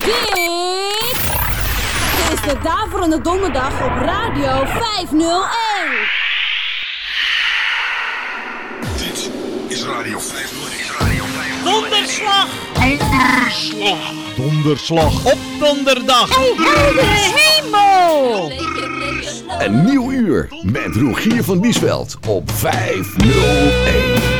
Dit is de Daverende Donderdag op Radio 501. Dit is Radio 501. Donderslag! Donderslag! Donderslag op donderdag! Hey, heldere hemel! Een nieuw uur met Rogier van Biesveld op 501.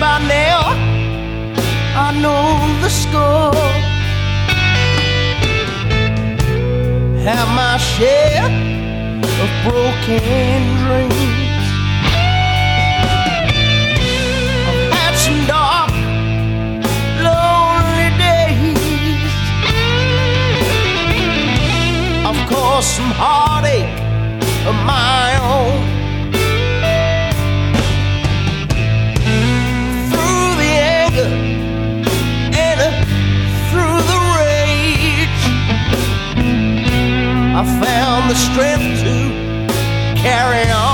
by now I know the score. Have my share of broken dreams. I've had some dark, lonely days. I've caused some heartache of my own. found the strength to carry on.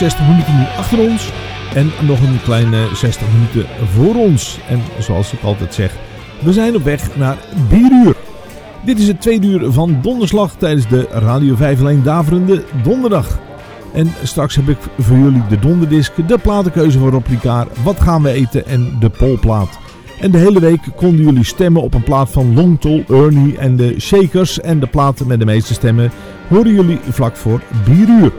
We hebben ruim 60 minuten nu achter ons. En nog een kleine 60 minuten voor ons. En zoals ik altijd zeg, we zijn op weg naar bieruur. Dit is het tweede uur van donderslag tijdens de Radio 5 alleen Daverende Donderdag. En straks heb ik voor jullie de donderdisc, de platenkeuze voor Replicaar, wat gaan we eten en de polplaat. En de hele week konden jullie stemmen op een plaat van Longtol, Ernie en de Shakers. En de platen met de meeste stemmen horen jullie vlak voor bieruur.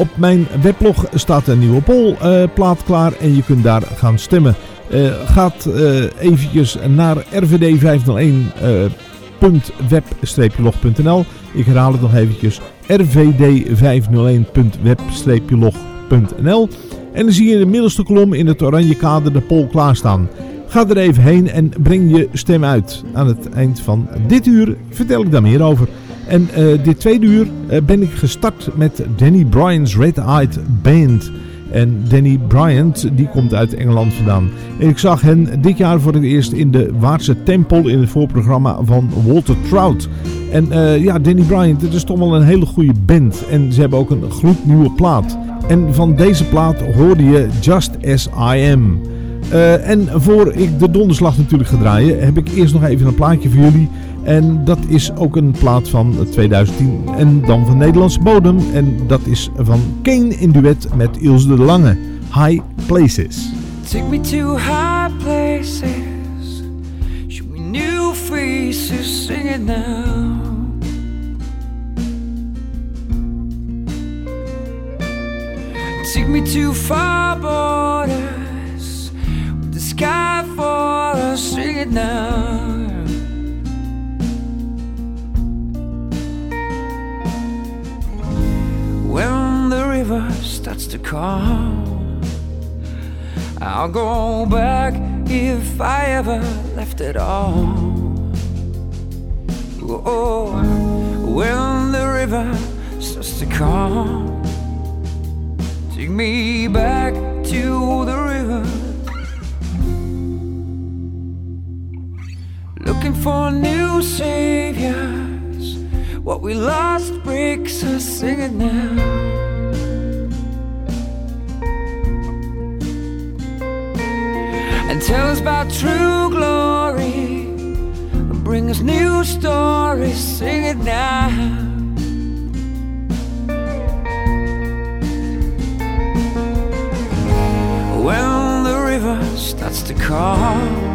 Op mijn weblog staat een nieuwe polplaat uh, klaar en je kunt daar gaan stemmen. Uh, gaat uh, eventjes naar rvd501.web-log.nl Ik herhaal het nog eventjes rvd501.web-log.nl En dan zie je in de middelste kolom in het oranje kader de poll klaarstaan. Ga er even heen en breng je stem uit. Aan het eind van dit uur vertel ik daar meer over. En uh, dit tweede uur uh, ben ik gestart met Danny Bryan's Red Eyed Band. En Danny Bryant, die komt uit Engeland vandaan. En ik zag hen dit jaar voor het eerst in de Waardse Tempel in het voorprogramma van Walter Trout. En uh, ja, Danny Bryant, het is toch wel een hele goede band. En ze hebben ook een gloednieuwe plaat. En van deze plaat hoorde je Just As I Am. Uh, en voor ik de donderslag natuurlijk ga draaien, heb ik eerst nog even een plaatje voor jullie. En dat is ook een plaat van 2010 en dan van Nederlandse bodem. En dat is van Kane in duet met Ilse de Lange. High Places. Take me to high places. Show me new faces, sing it now. Take me to far borders. Sky for sing now. When the river starts to calm, I'll go back if I ever left at all. Oh, when the river starts to calm, take me back to the river. For new saviors. What we lost breaks us singing now. And tell us about true glory. Bring us new stories, sing it now. When the river starts to call,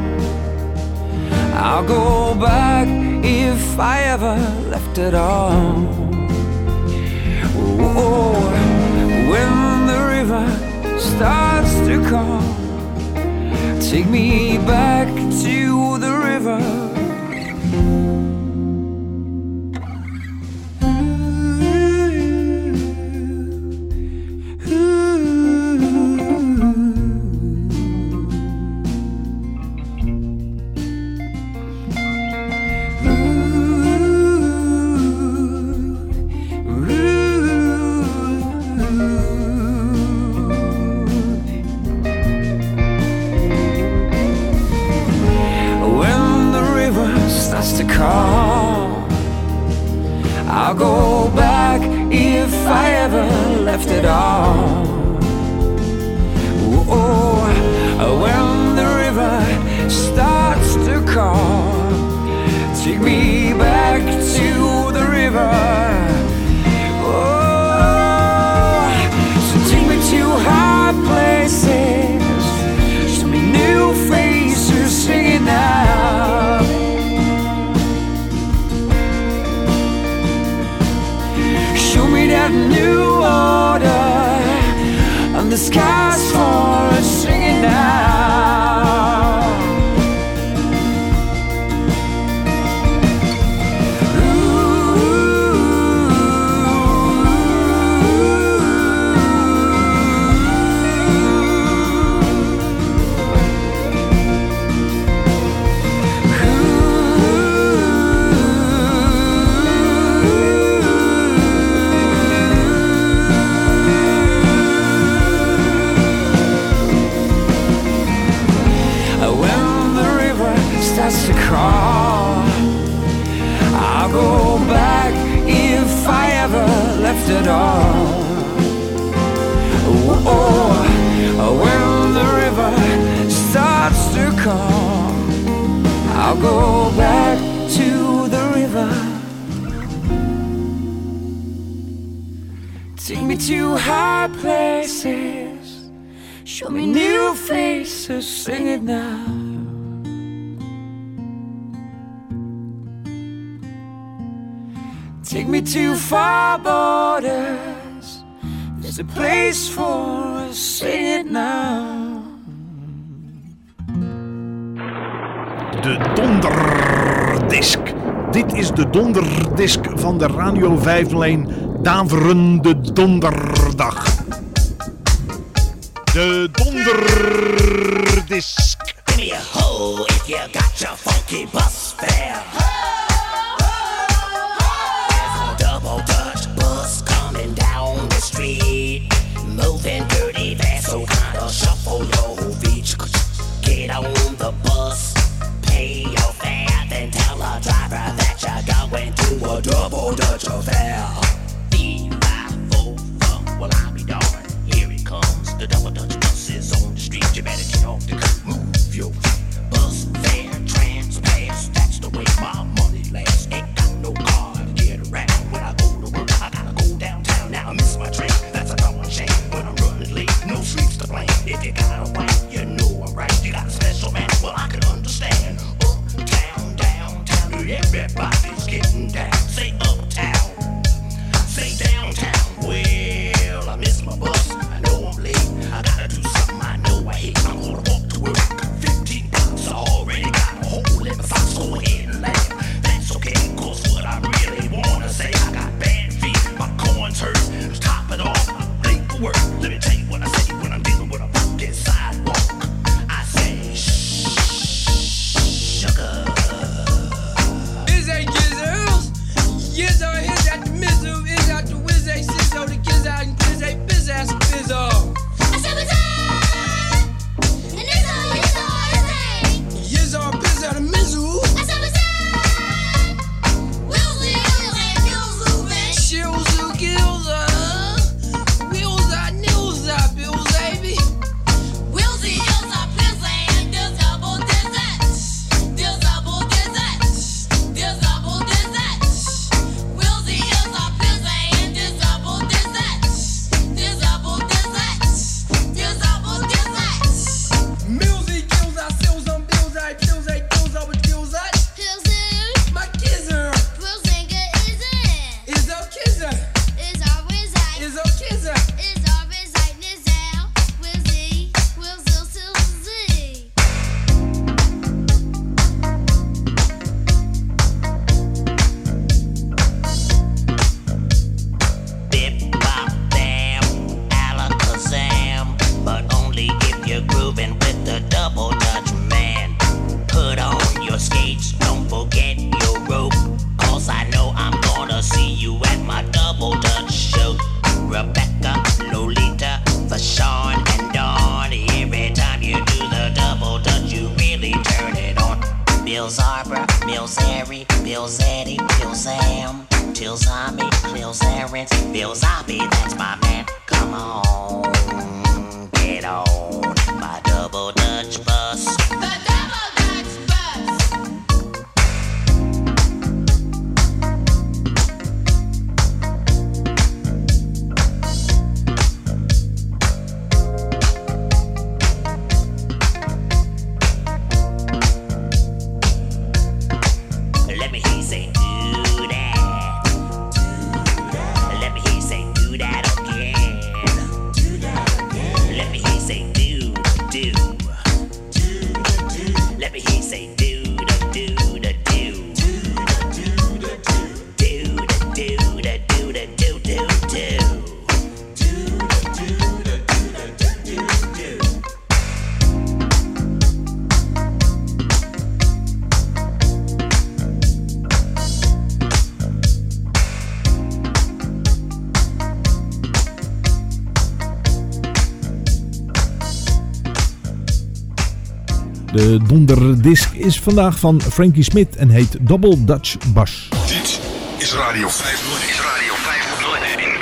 I'll go back if I ever left at all. Oh, when the river starts to call, take me back to the river. 501 Daverende Donderdag. De donderdisk is vandaag van Frankie Smith en heet Double Dutch Bass. Dit is Radio 501. Is Radio 501.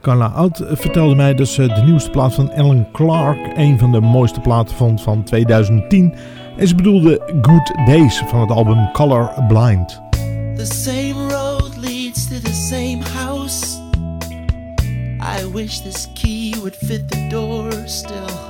Carla Oud vertelde mij dat ze de nieuwste plaat van Alan Clark een van de mooiste platen vond van 2010. En ze bedoelde Good Days van het album Color Blind. The same road leads to the same house. I wish this key would fit the door still.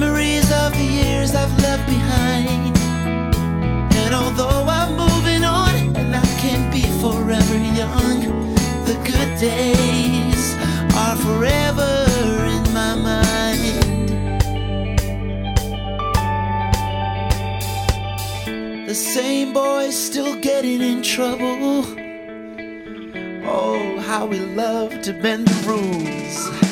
Memories of the years I've left behind. And although I'm moving on, and I can't be forever young, the good days are forever in my mind. The same boys still getting in trouble. Oh, how we love to bend the rules.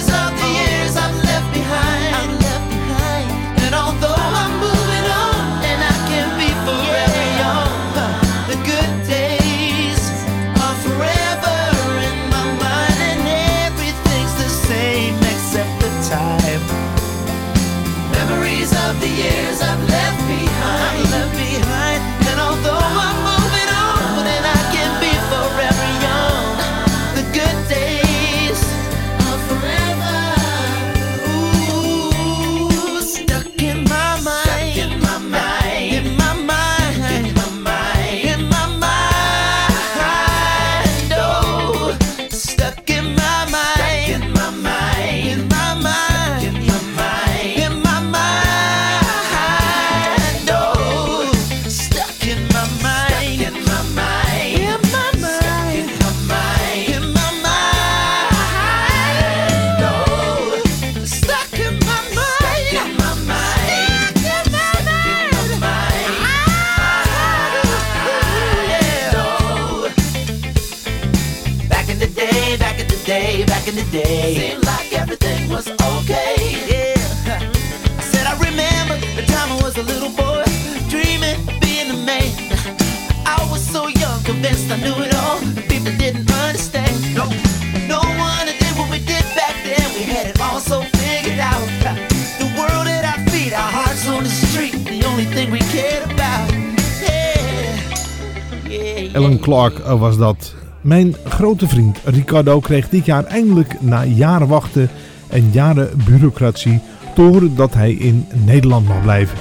was dat. Mijn grote vriend Ricardo kreeg dit jaar eindelijk na jaren wachten en jaren bureaucratie te horen dat hij in Nederland mag blijven.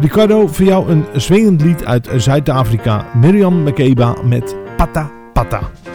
Ricardo, voor jou een swingend lied uit Zuid-Afrika. Miriam Makeba met Pata Pata.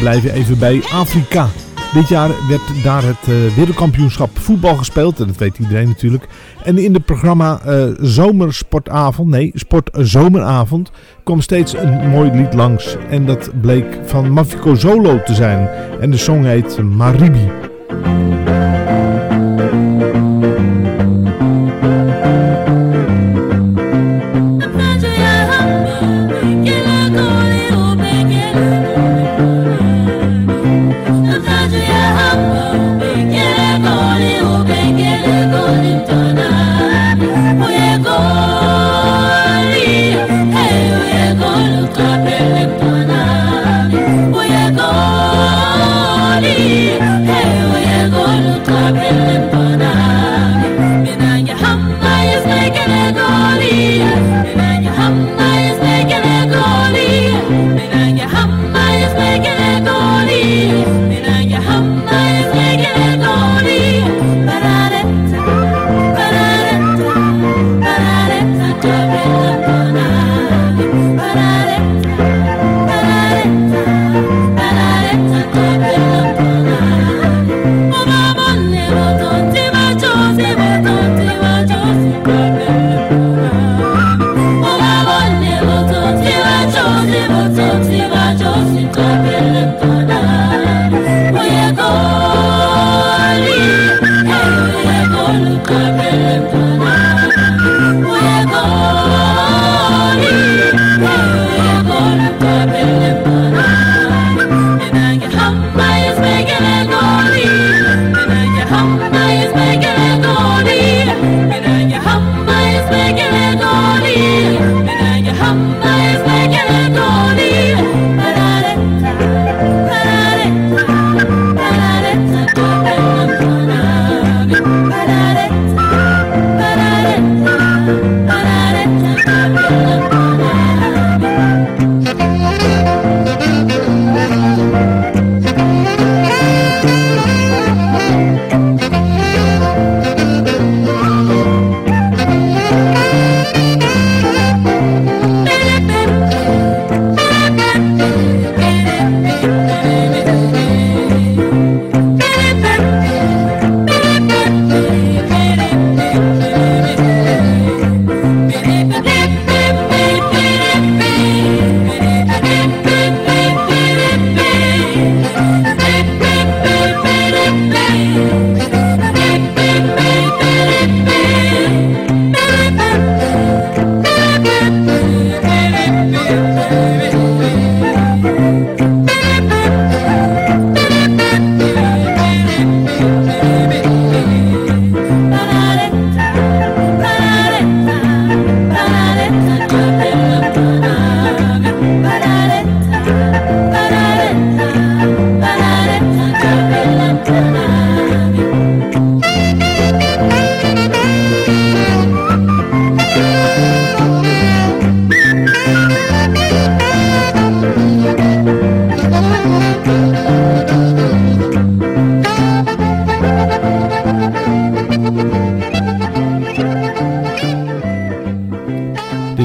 blijven even bij Afrika. Dit jaar werd daar het eh, wereldkampioenschap voetbal gespeeld. En dat weet iedereen natuurlijk. En in het programma eh, Zomersportavond, nee, Sportzomeravond, eh, kwam steeds een mooi lied langs. En dat bleek van Mafico Zolo te zijn. En de song heet Maribi.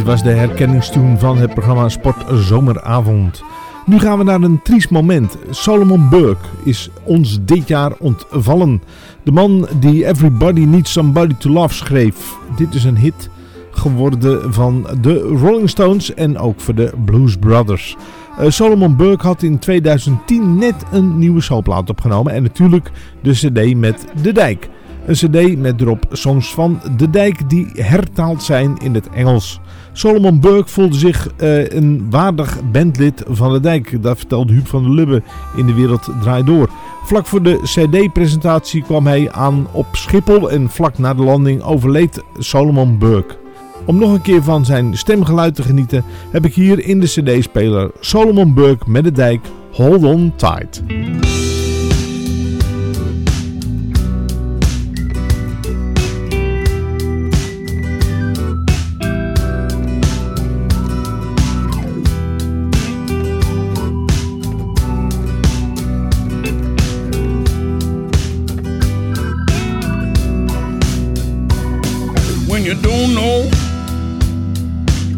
Was de herkenningstune van het programma Sport Zomeravond. Nu gaan we naar een triest moment. Solomon Burke is ons dit jaar ontvallen. De man die Everybody Needs Somebody to Love schreef. Dit is een hit geworden van de Rolling Stones en ook voor de Blues Brothers. Uh, Solomon Burke had in 2010 net een nieuwe soulplaat opgenomen en natuurlijk de cd met De Dijk. Een cd met erop songs van De Dijk die hertaald zijn in het Engels. Solomon Burke voelde zich uh, een waardig bandlid van De Dijk. Dat vertelde Huub van der Lubbe in De Wereld Draait Door. Vlak voor de cd-presentatie kwam hij aan op Schiphol en vlak na de landing overleed Solomon Burke. Om nog een keer van zijn stemgeluid te genieten heb ik hier in de cd-speler Solomon Burke met de dijk Hold On Tight.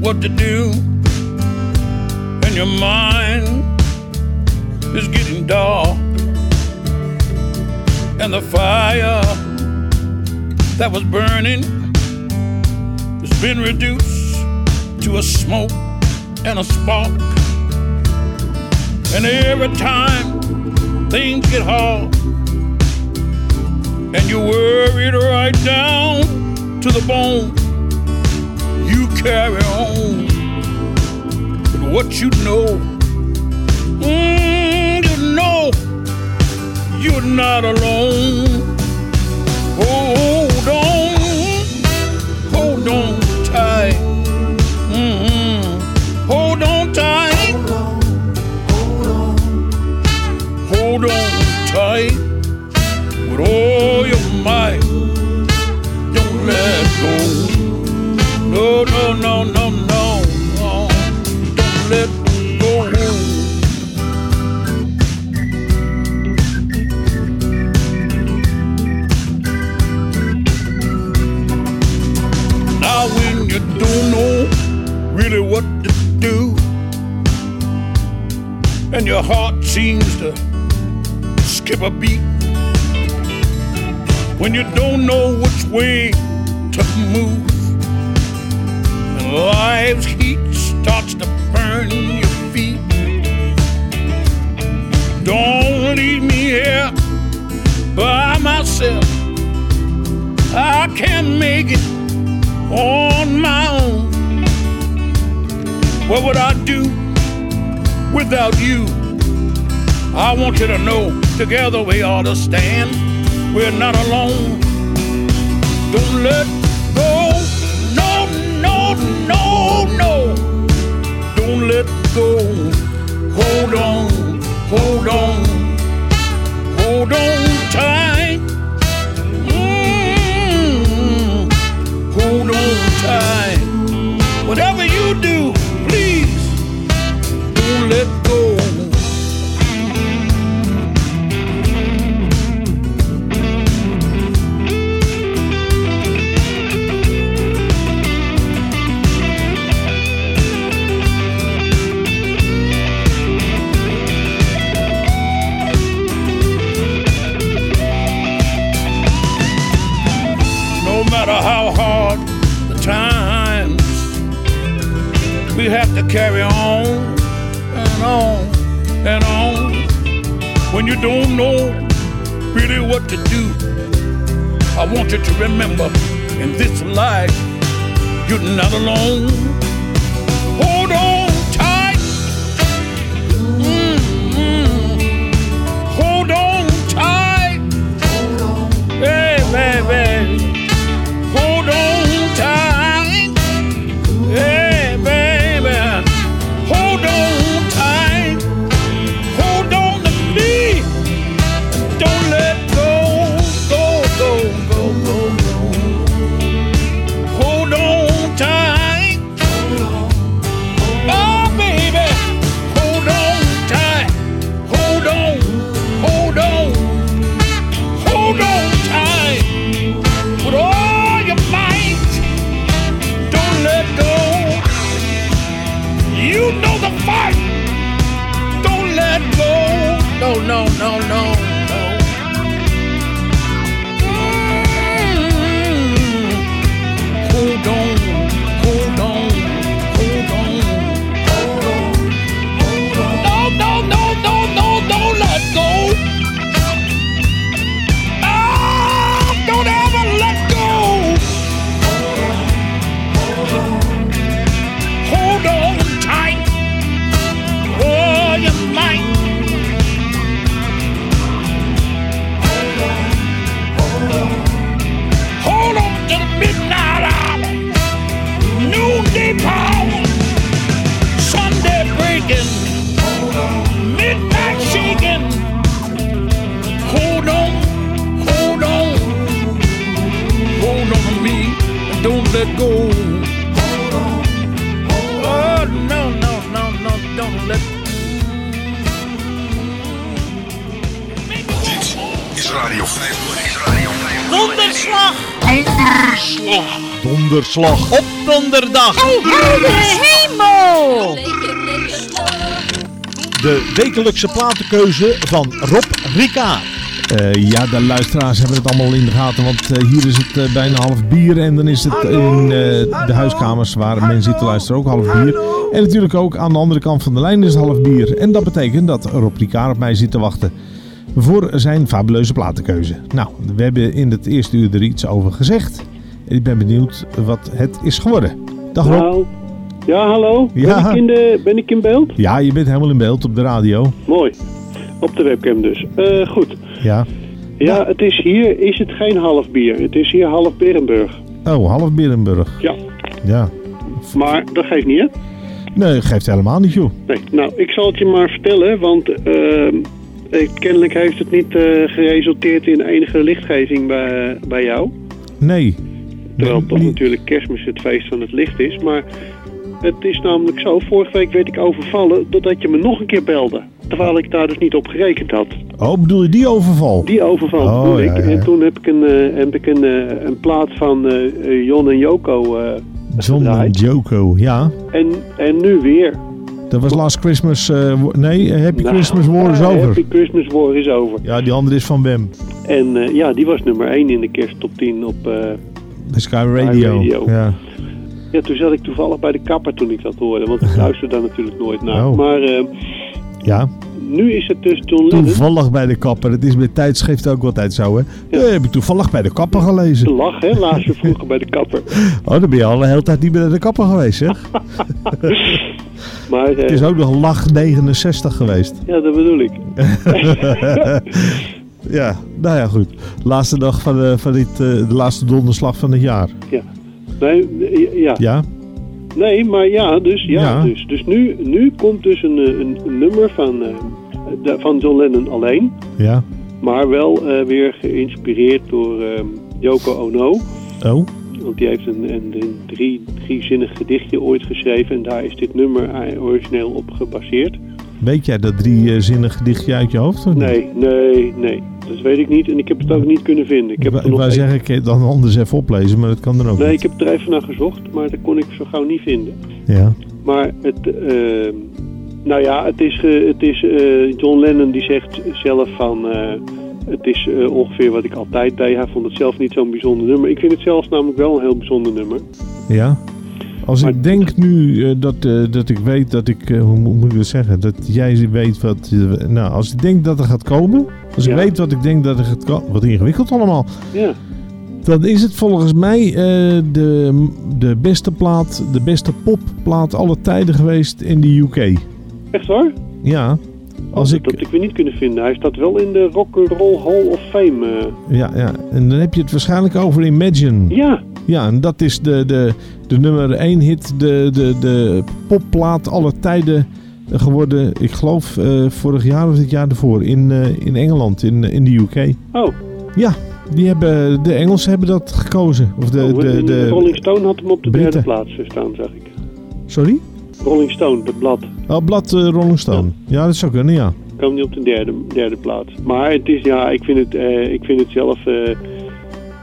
What to do, and your mind is getting dark, and the fire that was burning has been reduced to a smoke and a spark. And every time things get hard, and you're worried right down to the bone you carry on with what you know. Mm, you know you're not alone. Your heart seems to skip a beat, when you don't know which way to move and life's heat starts to burn your feet. Don't leave me here by myself. I can't make it on my own. What would I do without you? I want you to know together we ought to stand. We're not alone. Don't let go. No, no, no, no. Don't let go. Hold on, hold on, hold on tight. To carry on and on and on. When you don't know really what to do, I want you to remember in this life, you're not alone. Donderslag. Op donderdag! hemel! De wekelijkse platenkeuze van Rob Rika. ja, de luisteraars hebben het allemaal in de gaten, want eh, hier is het eh, bijna half bier. En dan is het in eh, de huiskamers waar mensen zitten luisteren ook half bier. En natuurlijk ook aan de andere kant van de lijn is het half bier. En dat betekent dat Rob Rika op mij zit te wachten voor zijn fabuleuze platenkeuze. Nou, we hebben in het eerste uur er iets over gezegd. Ik ben benieuwd wat het is geworden. Dag Rob. Nou, ja, hallo. Ja. Ben, ik in de, ben ik in beeld? Ja, je bent helemaal in beeld op de radio. Mooi. Op de webcam dus. Eh, goed. Ja. Ja, het is hier is het geen half bier. Het is hier half Berenburg. Oh, half Berenburg. Ja. Ja. Maar dat geeft niet, hè? Nee, geeft helemaal niet, joh. Nee. Nou, ik zal het je maar vertellen, want eh, eh, kennelijk heeft het niet eh, geresulteerd in enige lichtgeving bij, bij jou. Nee. Terwijl toch natuurlijk kerstmis het feest van het licht is. Maar het is namelijk zo, vorige week werd ik overvallen doordat je me nog een keer belde. Terwijl ik daar dus niet op gerekend had. Oh, bedoel je die overval? Die overval Oh, bedoel ja, ik. ja. En toen heb ik een, eh, heb ik een, eh, een plaat van eh, Jon en Joko John en. Joko, ja. En, en nu weer. Dat was Last Christmas... nee, Happy Nou, Christmas War is over. Happy Christmas War is over. Ja, die andere is van Wem. En ja, die was nummer 1 in de kersttop 10 op... eh, Bij Sky Radio. Radio. Ja. ja, toen zat ik toevallig bij de kapper toen ik dat hoorde. Want ik luister daar natuurlijk nooit naar. Oh. Maar eh, ja. nu is het dus John Lennon. Toevallig bij de kapper. Het is met tijdschrift ook altijd zo, hè? Ja. heb ik toevallig bij de kapper gelezen. Te lach, hè? Laat je vroeger bij de kapper. Oh, dan ben je al de hele tijd niet meer bij de kapper geweest, zeg. Maar, eh, Het is ook nog lach 69 geweest. Ja, dat bedoel ik. ja, nou ja, goed. Laatste dag van, de, van dit, eh, de laatste donderslag van het jaar. Ja. Nee, eh, ja. Ja? Nee, maar ja, dus, ja, Ja. dus, dus nu, nu komt dus een, eh, een, een nummer van, eh, van John Lennon alleen. Ja. Maar wel eh, weer geïnspireerd door eh, Yoko Ono. Oh? Want die heeft een, een, een drie, driezinnig gedichtje ooit geschreven. En daar is dit nummer eh, origineel op gebaseerd. Weet jij dat driezinnig gedichtje uit je hoofd? of niet? Nee, nee, nee. Dat weet ik niet. En ik heb het ook niet kunnen vinden. Ik heb er nog zeggen, ik kan dan anders even oplezen, maar dat kan dan ook Nee, niet. ik heb er even naar gezocht. Maar dat kon ik zo gauw niet vinden. Ja. Maar het, eh, nou ja, het is, het is eh, John Lennon die zegt zelf van, eh, het is eh, ongeveer wat ik altijd deed. Hij vond het zelf niet zo'n bijzonder nummer. Ik vind het zelfs namelijk wel een heel bijzonder nummer. Ja. Als ik denk nu eh, dat, eh, dat ik weet dat ik, eh, hoe mo- moet ik dat zeggen, dat jij weet wat, nou als ik denk dat er gaat komen, als ik weet wat ik denk dat er gaat komen, wat ingewikkeld allemaal, Ja, dan is het volgens mij de, de beste plaat, de beste popplaat aller tijden geweest in de UK. echt waar? Ja. Als dat ik, had ik weer niet kunnen vinden. Hij staat wel in de Rock'n'Roll Hall of Fame. ja, ja, en dan heb je het waarschijnlijk over Imagine. Ja. Ja, en dat is de, de, de nummer 1 hit, de, de, de popplaat aller tijden geworden. Ik geloof eh, vorig jaar of het jaar ervoor in, eh, in Engeland, in, in de UK. Oh, Ja, die hebben, de Engelsen hebben dat gekozen. Of de, oh, de, de, Rolling Stone had hem op de Britten. derde plaats staan, zag ik. Sorry? Rolling Stone, het blad. Oh, blad eh, Rolling Stone. Ja. dat zou kunnen, ja. kwam niet op de derde, derde plaats. Maar het is, ja, ik vind het, eh, ik vind het zelf,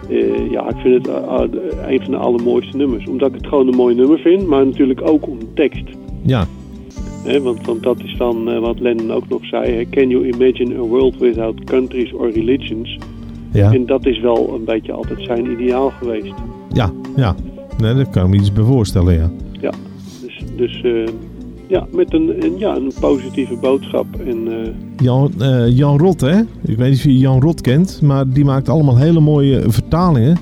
eh, eh, ja, ik vind het eh, ah, een van de allermooiste nummers. Omdat ik het gewoon een mooi nummer vind, maar natuurlijk ook om de tekst. Ja. Want, want dat is dan eh, wat Lennon ook nog zei. Can you imagine a world without countries or religions? Ja. En dat is wel een beetje altijd zijn ideaal geweest. Ja, ja. Nee, daar kan ik me iets bij voorstellen, ja. Ja, dus, dus eh, ja, met een, een, ja, een positieve boodschap. En, eh, Jan, eh, Jan Rot, hè? Ik weet niet of je Jan Rot kent, maar die maakt allemaal hele mooie vertalingen.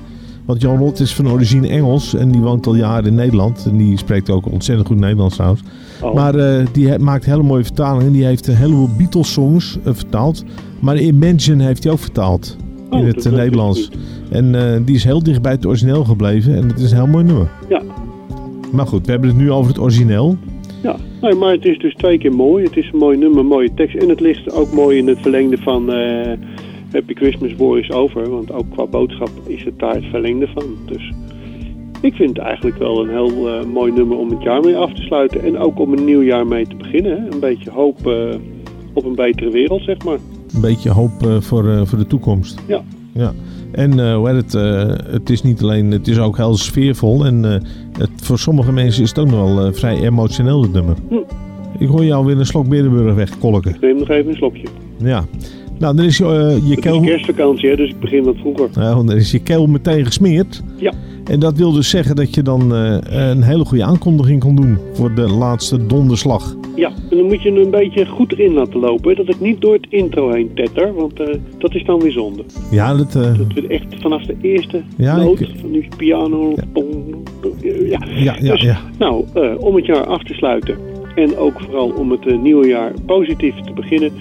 Want Jan Rot is van origine Engels en die woont al jaren in Nederland. En die spreekt ook ontzettend goed Nederlands trouwens. Oh. Maar eh, die maakt hele mooie vertalingen. Die heeft een heleboel Beatles-songs vertaald. Maar Imagine heeft hij ook vertaald Oh, in het Nederlands. En die is heel dicht bij het origineel gebleven. En het is een heel mooi nummer. ja, Maar goed, we hebben het nu over het origineel. Ja, nee, maar het is dus twee keer mooi. Het is een mooi nummer, mooie tekst. En het ligt ook mooi in het verlengde van eh, Happy Christmas War is over. Want ook qua boodschap is het daar het verlengde van. Dus Ik vind het eigenlijk wel een heel eh, mooi nummer om het jaar mee af te sluiten. En ook om een nieuw jaar mee te beginnen. Hè? Een beetje hoop eh, op een betere wereld, zeg maar. Een beetje hoop voor, voor de toekomst. Ja. Ja. En hoe heet het, eh, het is niet alleen, het is ook heel sfeervol. En eh, het, voor sommige mensen is het ook nog wel vrij emotioneel, het nummer. Hm. Ik hoor jou weer een slok Berenburg wegkolken. Neem nog even een slokje. Ja. Nou, dan is je, je Het keel... is kerstvakantie, hè, dus ik begin wat vroeger. Nou, dan is je keel meteen gesmeerd. Ja. En dat wil dus zeggen dat je dan een hele goede aankondiging kon doen voor de laatste donderslag. Ja, en dan moet je een beetje goed erin laten lopen. Dat ik niet door het intro heen tetter, want eh, dat is dan weer zonde. Ja, dat... eh, Dat we echt vanaf de eerste Ja, noot ik- van die piano... pong, pong, ja. Ja, ja, Dus, ja. Nou, eh, om het jaar af te sluiten en ook vooral om het nieuwe jaar positief te beginnen...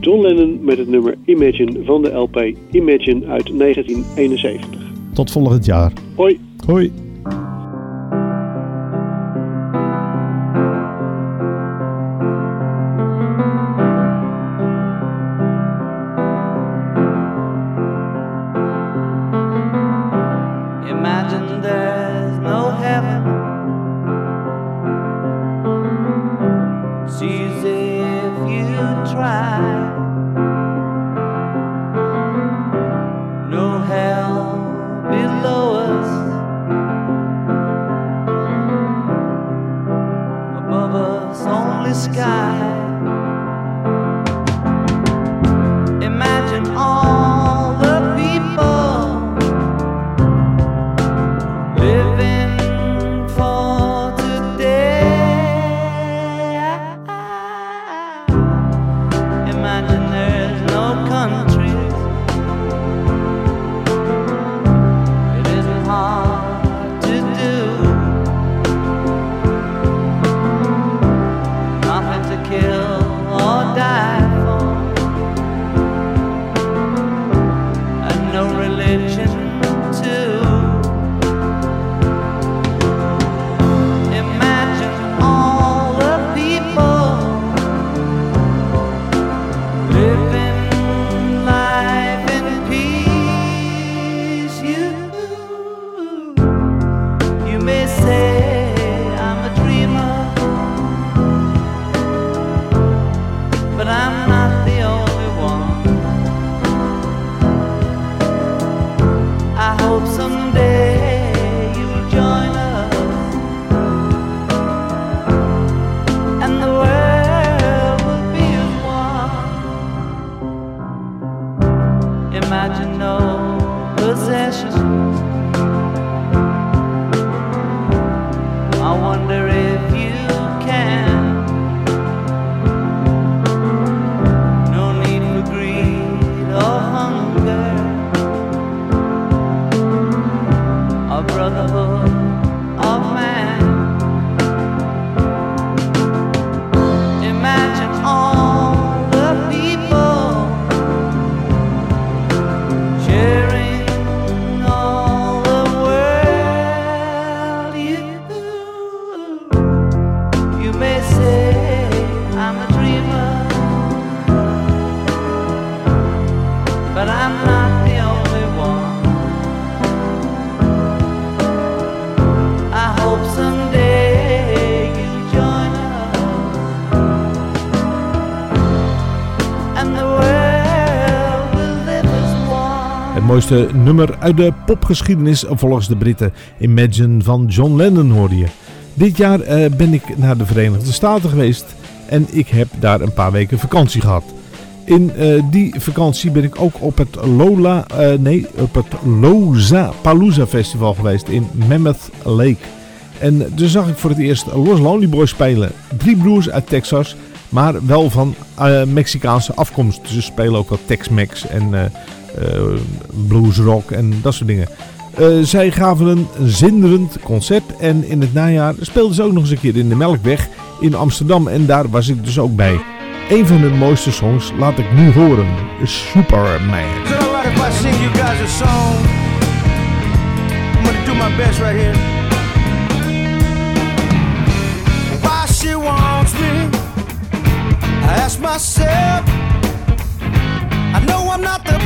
John Lennon met het nummer Imagine van de LP Imagine uit 1971. Tot volgend jaar. Hoi. Hoi. Mooiste nummer uit de popgeschiedenis volgens de Britten. Imagine van John Lennon hoorde je. Dit jaar eh, ben ik naar de Verenigde Staten geweest en ik heb daar een paar weken vakantie gehad. In eh, die vakantie ben ik ook op het Lola, eh, nee, op het Loza Palooza Festival geweest in Mammoth Lake. En toen zag ik voor het eerst Los Lonely Boys spelen. Drie broers uit Texas, maar wel van Mexicaanse afkomst. Ze spelen ook wat Tex-Mex en bluesrock en dat soort dingen. Eh, zij gaven een zinderend concert en in het najaar speelden ze ook nog eens een keer in de Melkweg in Amsterdam. En daar was ik dus ook bij. Een van hun mooiste songs laat ik nu horen. Superman. Why me? I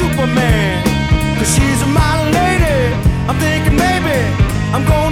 Superman. Cause she's my lady. I'm thinking maybe I'm gonna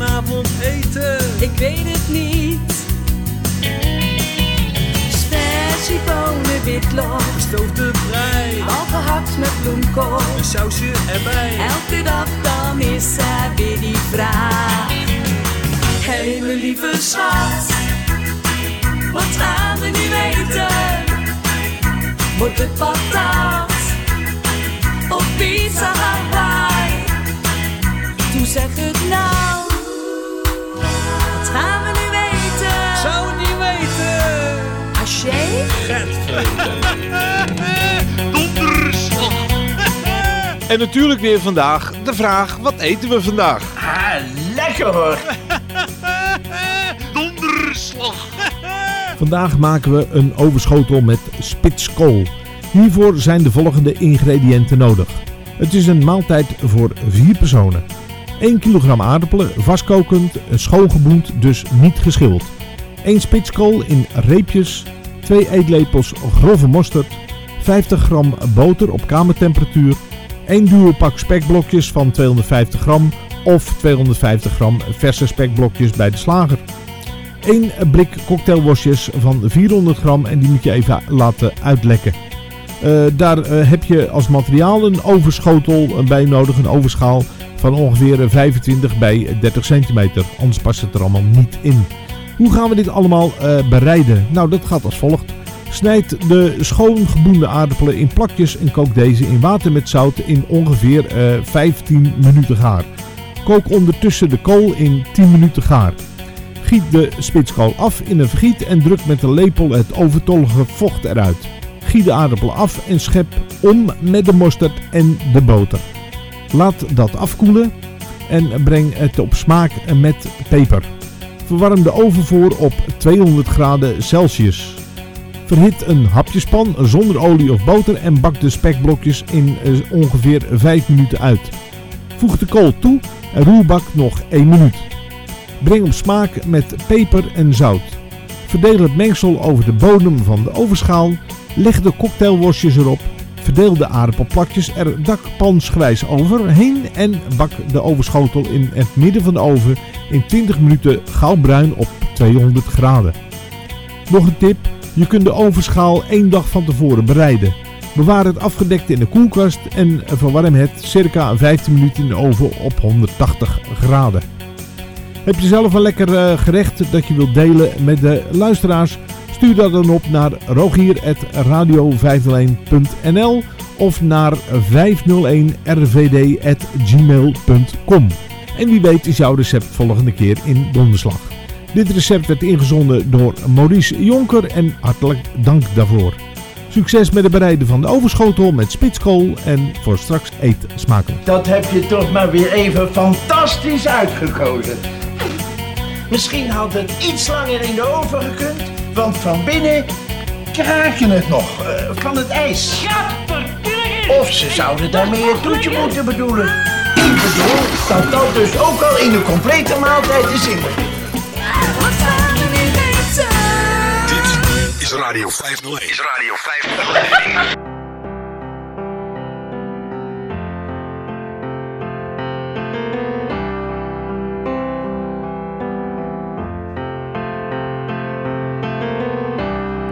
vanavond eten? Ik weet het niet. Spersiebonen, witlof, Gestoofde brei, al gehakt met bloemkool. een sausje erbij. Elke dag dan is er weer die vraag. Hé mijn lieve schat, wat gaan we nu eten? Wordt het patat of pizza Hawaii? Toen zeg het nou, En natuurlijk weer vandaag de vraag, wat eten we vandaag? Ah, lekker hoor. Donderslag. Vandaag maken we een overschotel met spitskool. Hiervoor zijn de volgende ingrediënten nodig. Het is een maaltijd voor 4 personen. 1 kilogram aardappelen, vastkokend, schoongeboend, dus niet geschild. 1 spitskool in reepjes, 2 eetlepels grove mosterd, 50 gram boter op kamertemperatuur, 1 duo pak spekblokjes van 250 gram of 250 gram verse spekblokjes bij de slager. 1 blik cocktailworstjes van 400 gram en die moet je even laten uitlekken. Eh, daar eh, heb je als materiaal een overschotel bij nodig, een overschaal van ongeveer 25 bij 30 centimeter. Anders past het er allemaal niet in. Hoe gaan we dit allemaal eh, bereiden? Nou, dat gaat als volgt. Snijd de schoongeboende aardappelen in plakjes en kook deze in water met zout in ongeveer eh, 15 minuten gaar. Kook ondertussen de kool in 10 minuten gaar. Giet de spitskool af in een vergiet en druk met een lepel het overtollige vocht eruit. Giet de aardappelen af en schep om met de mosterd en de boter. Laat dat afkoelen en breng het op smaak met peper. Verwarm de oven voor op 200 graden Celsius. Verhit een hapjespan zonder olie of boter en bak de spekblokjes in eh, ongeveer 5 minuten uit. Voeg de kool toe en roerbak nog 1 minuut. Breng op smaak met peper en zout. Verdeel het mengsel over de bodem van de ovenschaal. Leg de cocktailworstjes erop. Verdeel de aardappelplakjes er dakpansgewijs overheen en bak de ovenschotel in het midden van de oven in 20 minuten gauwbruin op 200 graden. Nog een tip, je kunt de ovenschaal één dag van tevoren bereiden. Bewaar het afgedekt in de koelkast en verwarm het circa 15 minuten in de oven op 180 graden. Heb je zelf een lekker eh, gerecht dat je wilt delen met de luisteraars? Stuur dat dan op naar rogier.radio501.nl of naar 501rvd.gmail.com. En wie weet is jouw recept volgende keer in donderslag. Dit recept werd ingezonden door Maurice Jonker en hartelijk dank daarvoor. Succes met het bereiden van de overschotel met spitskool en voor straks eet smakelijk. Dat heb je toch maar weer even fantastisch uitgekozen. Misschien had het iets langer in de oven gekund, want van binnen kraak je het nog eh, van het ijs. Of ze zouden daarmee het toetje moeten bedoelen. Ik bedoel dat dat dus ook al in de complete maaltijd is inbegrepen. Is Radio 501. Is Radio 501.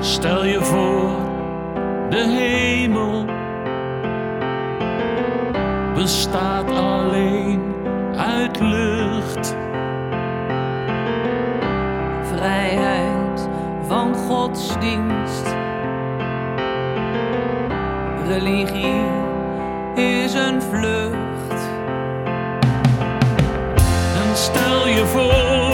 Stel je voor, de hemel bestaat alleen uit lucht. Godsdienst. Religie is een vlucht. En stel je voor,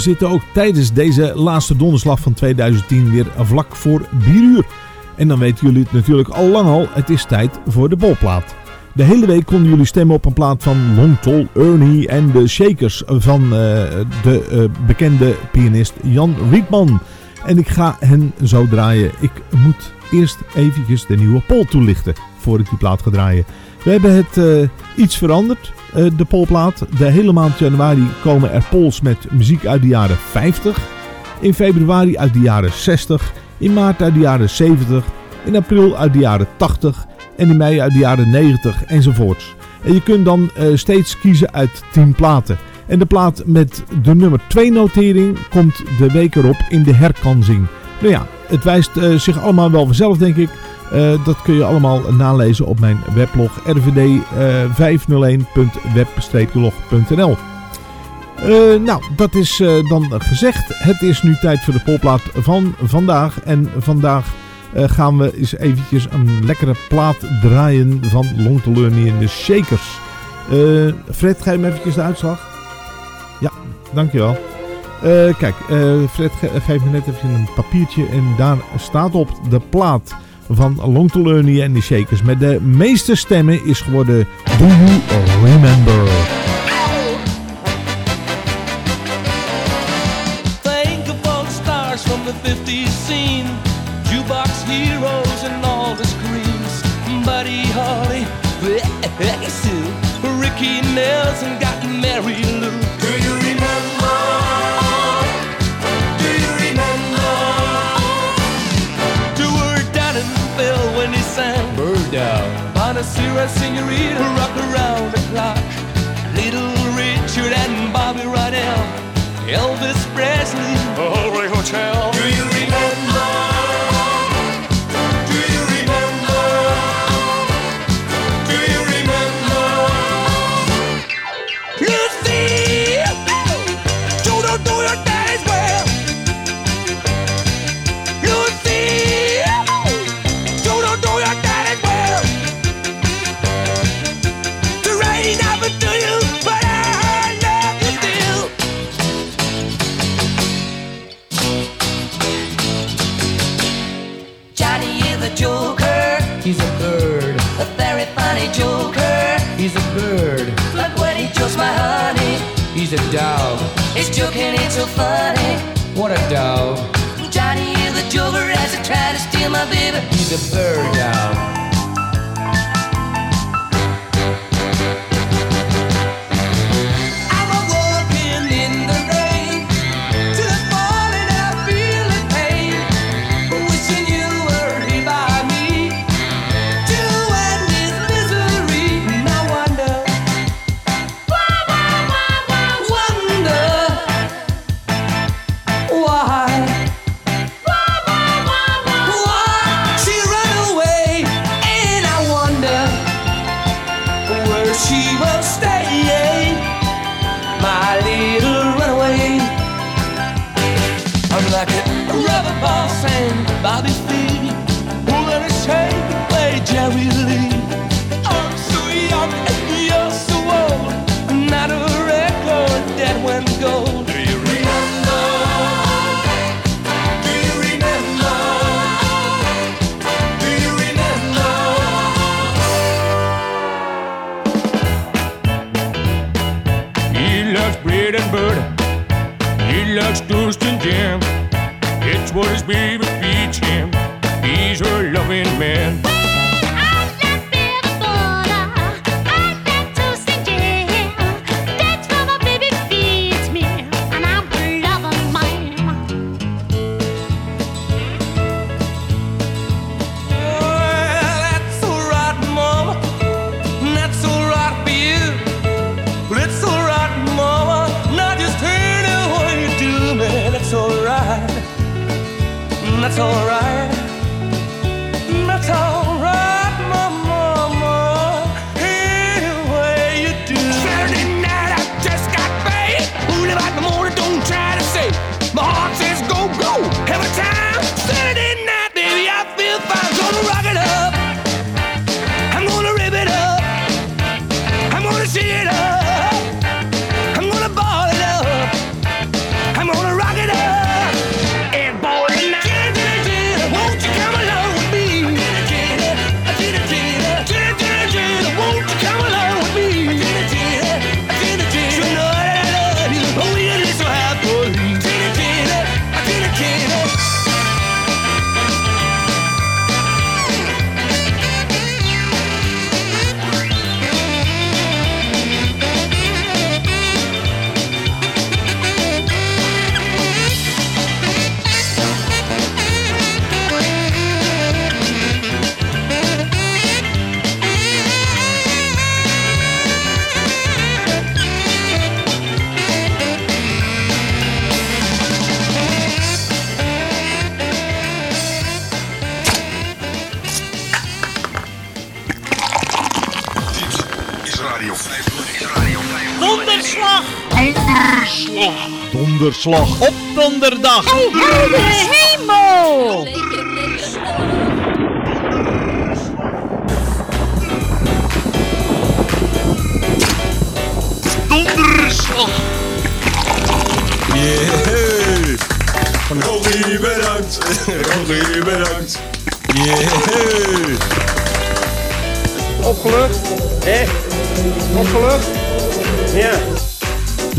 zitten ook tijdens deze laatste donderslag van 2010 weer vlak voor 4 uur. En dan weten jullie het natuurlijk al lang al, het is tijd voor de bolplaat. De hele week konden jullie stemmen op een plaat van Long Tall Ernie en de Shakers van eh, de eh, bekende pianist Jan Rietman. En ik ga hen zo draaien. Ik moet eerst eventjes de nieuwe poll toelichten voor ik die plaat ga draaien. We hebben het eh, iets veranderd, de polplaat. De hele maand januari komen er polls met muziek uit de jaren 50. In februari uit de jaren 60. In maart uit de jaren 70. In april uit de jaren 80. En in mei uit de jaren 90 enzovoorts. En je kunt dan eh, steeds kiezen uit 10 platen. En de plaat met de nummer 2 notering komt de week erop in de herkansing. Nou ja, het wijst eh, zich allemaal wel vanzelf denk ik. Eh, dat kun je allemaal nalezen op mijn weblog rvd501.web-log.nl Eh, Nou, dat is eh, dan gezegd. Het is nu tijd voor de polplaat van vandaag. En vandaag eh, gaan we eens eventjes een lekkere plaat draaien van Long to Learn in de Shakers. Eh, Fred, geef me eventjes de uitslag. Ja, dankjewel. Eh kijk, eh, Fred ge geeft me net even een papiertje en daar staat op de plaat van Long to Learn en de Shakers. Met de meeste stemmen is geworden Do You Remember? Think of all the stars from the 50s scene. Jukebox heroes and all the screams. Buddy Holly, Becky Sue, Ricky Nelson got Mary Lou. Sarah Senorita, rock around the clock. Little Richard and Bobby Rydell, Elvis Presley, the Holy Hotel. Do you remember? Do you remember? Do you remember? Lucy, do do do do. So funny. What a dog. Johnny is the joker as he tried to steal my baby. He's a bird dog. Donderslag. Op donderdag! Hey, heldere hemel! Donderslag! Yeah. Rogie, bedankt. Rogie, bedankt. Yeah. Opgelucht? Hé? Opgelucht? Ja.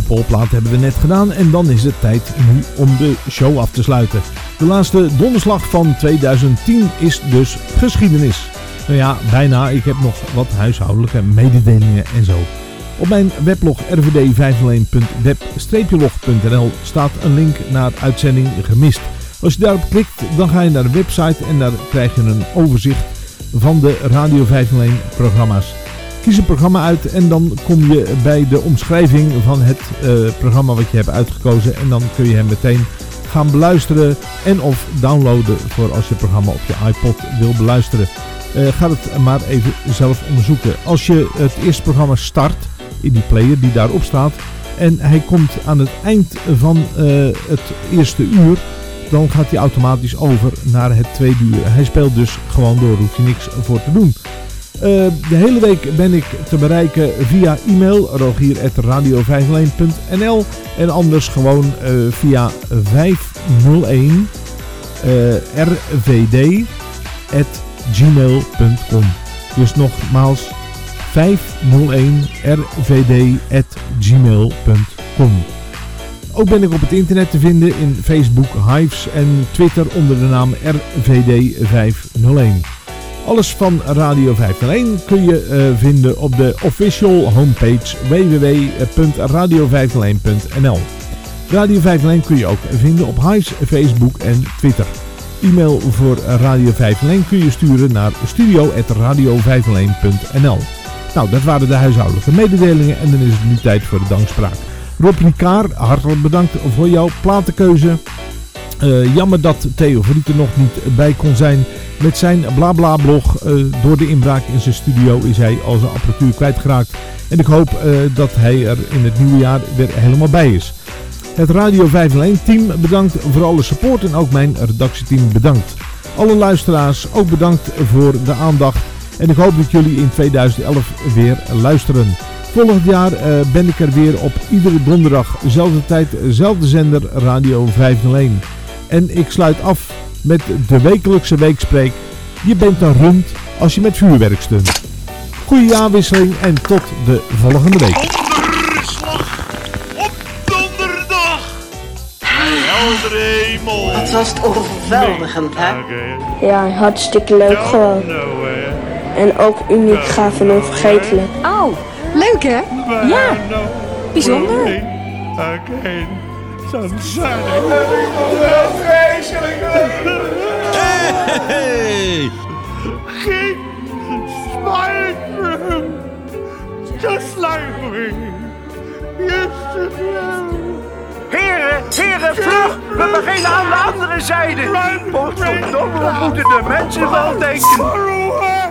De polplaat hebben we net gedaan en dan is het tijd nu om de show af te sluiten. De laatste donderslag van 2010 is dus geschiedenis. Nou ja, bijna. Ik heb nog wat huishoudelijke mededelingen en zo. Op mijn weblog rvd501.web-log.nl staat een link naar uitzending gemist. Als je daarop klikt, dan ga je naar de website en daar krijg je een overzicht van de Radio 501 programma's. Kies een programma uit en dan kom je bij de omschrijving van het eh, programma wat je hebt uitgekozen. En dan kun je hem meteen gaan beluisteren en of downloaden voor als je het programma op je iPod wil beluisteren. Eh, ga het maar even zelf onderzoeken. Als je het eerste programma start in die player die daarop staat en hij komt aan het eind van eh, het eerste uur, dan gaat hij automatisch over naar het tweede uur. Hij speelt dus gewoon door, je niks voor te doen. Eh, de hele week ben ik te bereiken via e-mail rogier.radio501.nl en anders gewoon eh, via 501 eh, rvd.gmail.com Dus nogmaals 501rvd.gmail.com Ook ben ik op het internet te vinden in Facebook, Hives en Twitter onder de naam RVD501. Alles van Radio 501 kun je eh, vinden op de official homepage www.radio501.nl Radio 501 kun je ook vinden op Hives, Facebook en Twitter. E-mail voor Radio 501 kun je sturen naar studio.radio501.nl Nou, dat waren de huishoudelijke mededelingen en dan is het nu tijd voor de dankspraak. Rob Ricard, hartelijk bedankt voor jouw platenkeuze. Eh, jammer dat Theo Vriet er nog niet bij kon zijn. Met zijn blabla blog eh, door de inbraak in zijn studio is hij al zijn apparatuur kwijtgeraakt. En ik hoop eh, dat hij er in het nieuwe jaar weer helemaal bij is. Het Radio 501 team bedankt voor alle support en ook mijn redactieteam bedankt. Alle luisteraars ook bedankt voor de aandacht. En ik hoop dat jullie in 2011 weer luisteren. Volgend jaar eh, ben ik er weer op iedere donderdag, dezelfde tijd, dezelfde zender, Radio 501. En ik sluit af met de wekelijkse weekspreek. Je bent een rund als je met vuurwerk stunt. Goeie jaarwisseling en tot de volgende week. Heldere hemel. Wat was het overweldigend, hè? Ja, hartstikke leuk gewoon. En ook uniek, gaaf en onvergetelijk. Oh, leuk hè? Ja, bijzonder. Again, sunshine. Hey! Keep smiling just like we used to do. Heren, heren, vlug! We beginnen aan de andere zijde. Potverdomme, wat moeten de mensen wel denken? Far away.